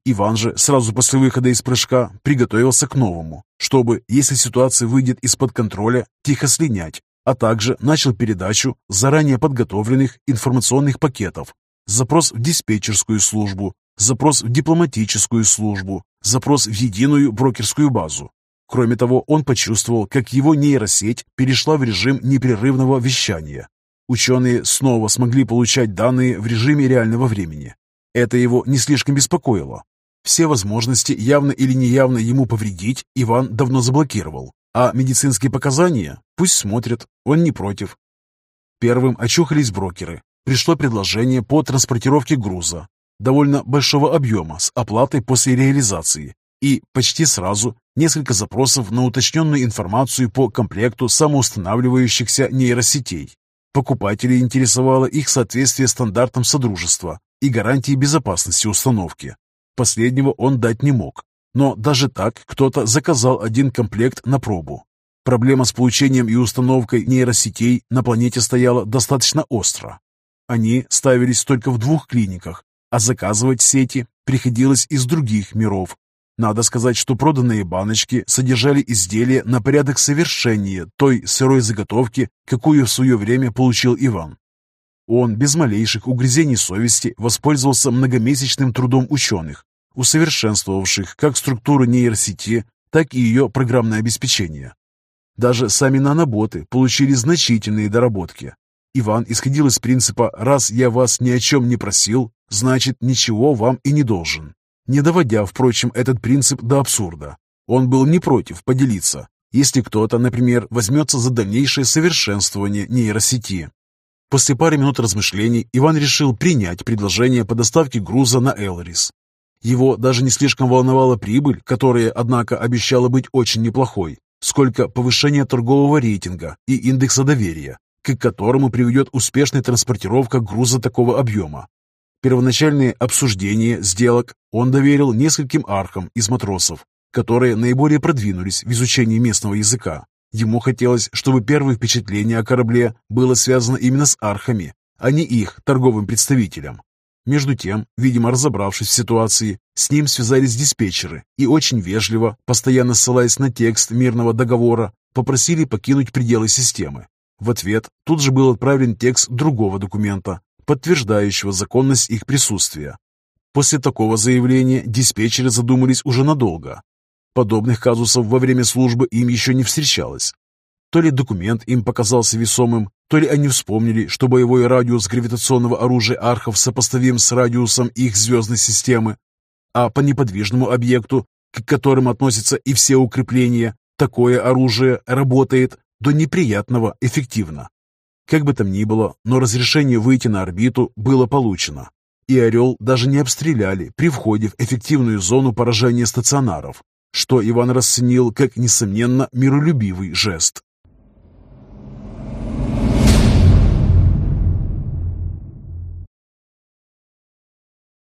Иван же сразу после выхода из прыжка приготовился к новому, чтобы, если ситуация выйдет из-под контроля, тихо слинять, а также начал передачу заранее подготовленных информационных пакетов, запрос в диспетчерскую службу, запрос в дипломатическую службу, запрос в единую брокерскую базу. Кроме того, он почувствовал, как его нейросеть перешла в режим непрерывного вещания. Ученые снова смогли получать данные в режиме реального времени. Это его не слишком беспокоило. Все возможности явно или неявно ему повредить Иван давно заблокировал. А медицинские показания пусть смотрят, он не против. Первым очухались брокеры. Пришло предложение по транспортировке груза, довольно большого объема с оплатой после реализации и почти сразу несколько запросов на уточненную информацию по комплекту самоустанавливающихся нейросетей. Покупателей интересовало их соответствие стандартам Содружества и гарантии безопасности установки. Последнего он дать не мог, но даже так кто-то заказал один комплект на пробу. Проблема с получением и установкой нейросетей на планете стояла достаточно остро. Они ставились только в двух клиниках, а заказывать сети приходилось из других миров. Надо сказать, что проданные баночки содержали изделия на порядок совершеннее той сырой заготовки, какую в свое время получил Иван. Он без малейших угрызений совести воспользовался многомесячным трудом ученых, усовершенствовавших как структуру нейросети, так и ее программное обеспечение. Даже сами наноботы получили значительные доработки. Иван исходил из принципа «раз я вас ни о чем не просил, значит, ничего вам и не должен», не доводя, впрочем, этот принцип до абсурда. Он был не против поделиться, если кто-то, например, возьмется за дальнейшее совершенствование нейросети. После пары минут размышлений Иван решил принять предложение по доставке груза на Элрис. Его даже не слишком волновала прибыль, которая, однако, обещала быть очень неплохой, сколько повышение торгового рейтинга и индекса доверия, к которому приведет успешная транспортировка груза такого объема. Первоначальное обсуждение сделок он доверил нескольким архам из матросов, которые наиболее продвинулись в изучении местного языка. Ему хотелось, чтобы первое впечатление о корабле было связано именно с архами, а не их торговым представителем. Между тем, видимо, разобравшись в ситуации, с ним связались диспетчеры и очень вежливо, постоянно ссылаясь на текст мирного договора, попросили покинуть пределы системы. В ответ тут же был отправлен текст другого документа, подтверждающего законность их присутствия. После такого заявления диспетчеры задумались уже надолго. Подобных казусов во время службы им еще не встречалось. То ли документ им показался весомым, то ли они вспомнили, что боевой радиус гравитационного оружия архов сопоставим с радиусом их звездной системы, а по неподвижному объекту, к которым относятся и все укрепления, такое оружие работает до неприятного эффективно. Как бы там ни было, но разрешение выйти на орбиту было получено, и «Орел» даже не обстреляли при входе в эффективную зону поражения стационаров, что Иван расценил как, несомненно, миролюбивый жест.